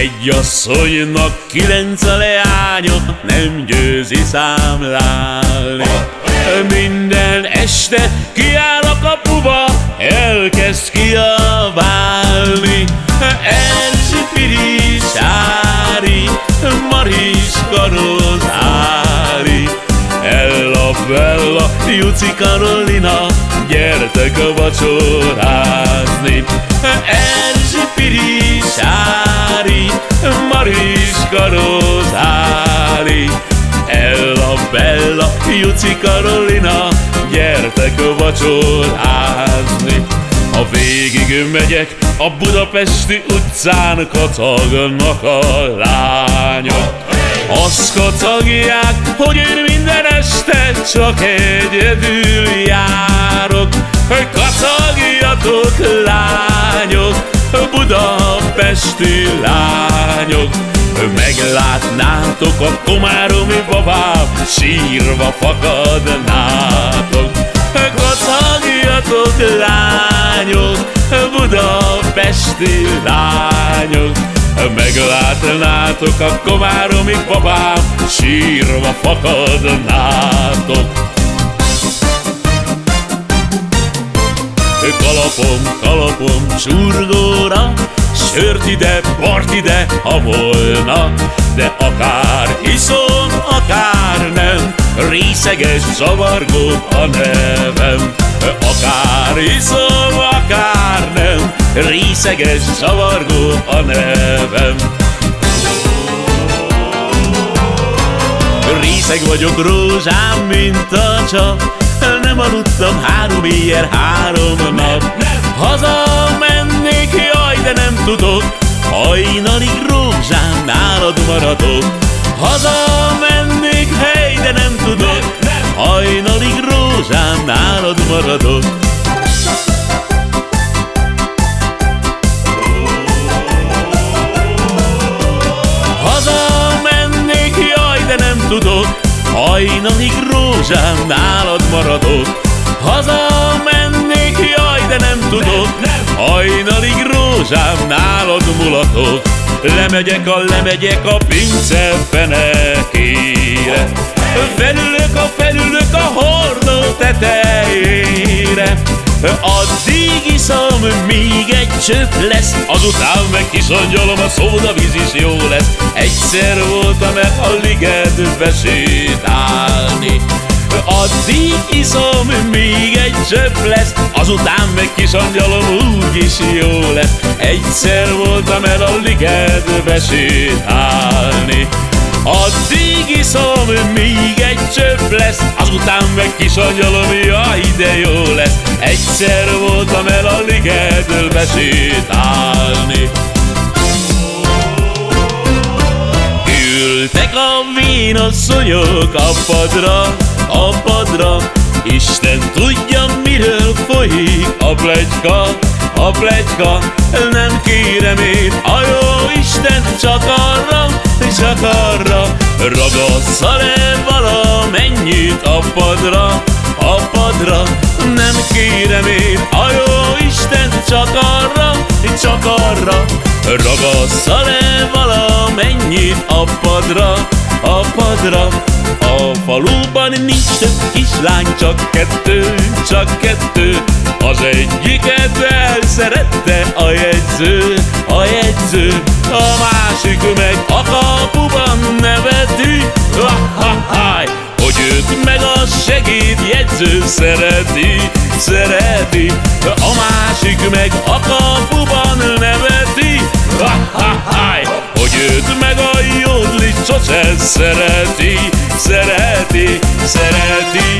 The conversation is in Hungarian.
Egy asszonynak kilenc a leánya, nem győzi számlálni. Minden este kiáll a kapuba, elkezd kiabálni. Erzsi Piris Ári, Maris Karozári, Ella Bella, Juci Karolina, gyertek a vacsorázni. Juci Karolina, gyertek vacsorázni. Ha végig megyek a budapesti utcán, katagnak a lányok. Azt katagják, hogy én minden este csak egyedül járok. Katagjatok lányok, budapesti lányok. Meglátnátok a komáromi babám, sírva fakadnátok. Katagjatok lányok, budapesti lányok. Meglátnátok a komáromi babám, sírva fakadnátok. Kalapom, kalapom, csurgóra, Sört ide, bort ide, ha volna. De akár iszom, akár nem Részeges, zavargó a nevem. Akár iszom, akár nem Részeges, zavargó a nevem. Részeg vagyok rózsám, mint a csap Nem aludtam három éjjel, három nap. Haza tudok Hajnalig rózsám, nálad maradok. Haza mennék, hely, de nem tudok Hajnalig rózsám, nálad maradok. Haza mennék, jaj, de nem tudok Hajnalig rózsám, nálad maradok. Haza mennék, jaj, de nem tudok Hajnalig rózsám, nálad mulatok. Lemegyek a, lemegyek a pince fenekére. Felülök a, felülök a hordó tetejére. Addig iszom, míg egy csöpp lesz Azután meg kiszongyolom, a szódavíz is jó lesz. Egyszer voltam el a ligetbe sétálni Addig iszom, míg egy csöpp lesz Azután meg kisangyalom, úgyis jó lesz. Egyszer voltam el a ligetbe sétálni. Addig iszom, míg egy csöpp lesz Azután meg kisangyalom, jaj, de jó lesz. Egyszer voltam el a ligetbe sétálni. Ültek a vénasszonyok a padra a padra Isten tudja, miről folyik a plegyka, a plegyka. Nem kérem én a jó Isten csak arra, csak arra. Ragassza le valamennyit a padra, a padra. Nem kérem én a jó Isten csak arra, csak arra. Ragassza le valamennyit a padra, a padra a faluban nincs több kislány, csak kettő, csak kettő. Az egyiket elszerette a jegyző, a jegyző. A másik meg a kapuban neveti ha Hogy őt meg a segédjegyző szereti, szereti. A másik meg a kapuban neveti ha Hogy őt meg a jódli sose szereti, szereti, szereti